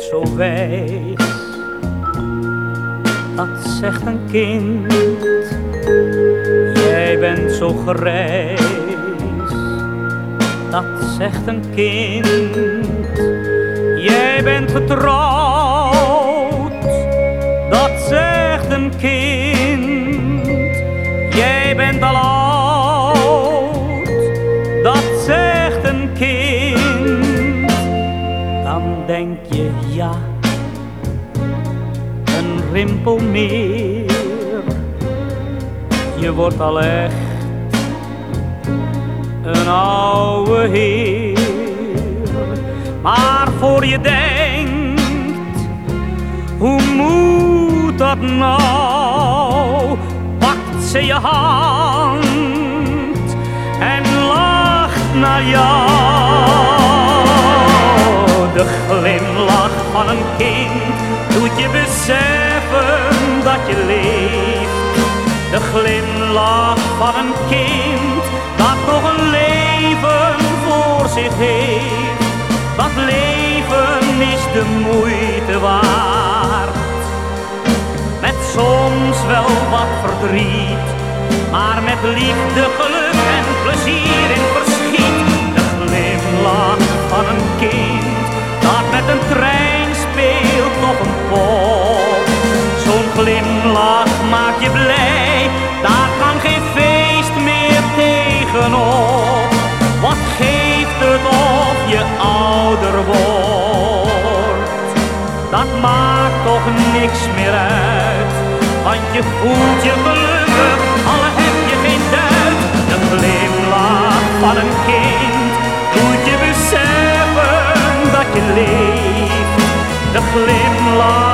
zo wijs. Dat zegt een kind, jij bent zo grijs. Dat zegt een kind, jij bent getrouwd. Dat zegt een kind, denk je ja, een rimpel meer. Je wordt al echt een oude heer. Maar voor je denkt, hoe moet dat nou? Pakt ze je hand en lacht naar jou. De dat je leeft. De glimlach van een kind dat nog een leven voor zich heeft. Dat leven is de moeite waard. Met soms wel wat verdriet, maar met liefde, geluk Dat maakt toch niks meer uit, want je voelt je gelukkig, al heb je geen duit. De glimlach van een kind doet je beseffen dat je leeft. De glimlach